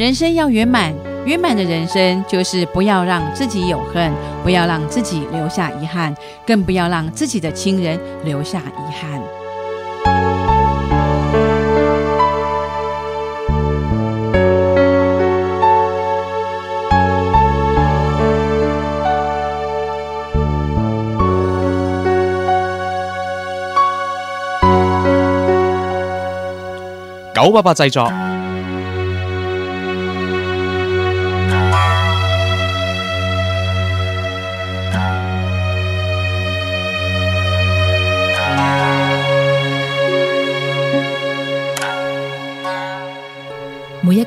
人生要圆满，圆满的人生就是不要让自己有恨，不要让自己留下遗憾，更不要让自己的亲人留下遗憾。九八八制作。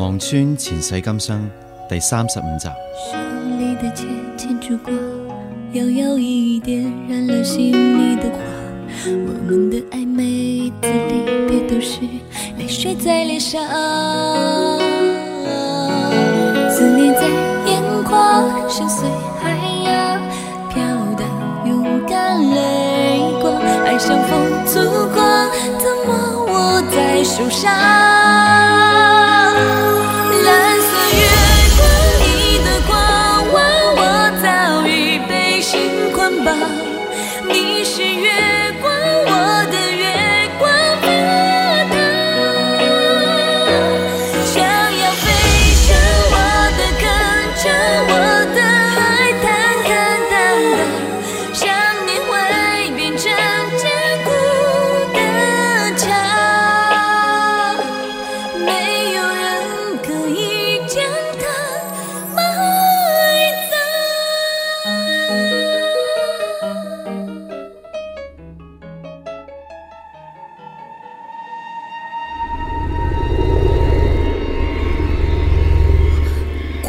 望穿前世今生第三十五集。手里的剑牵烛光，摇摇欲欲点燃了心里的火。我们的爱每一次离别都是泪水在脸上，思念在眼眶，深邃海洋飘荡，勇敢泪光，爱像风阻光，怎么握在手上？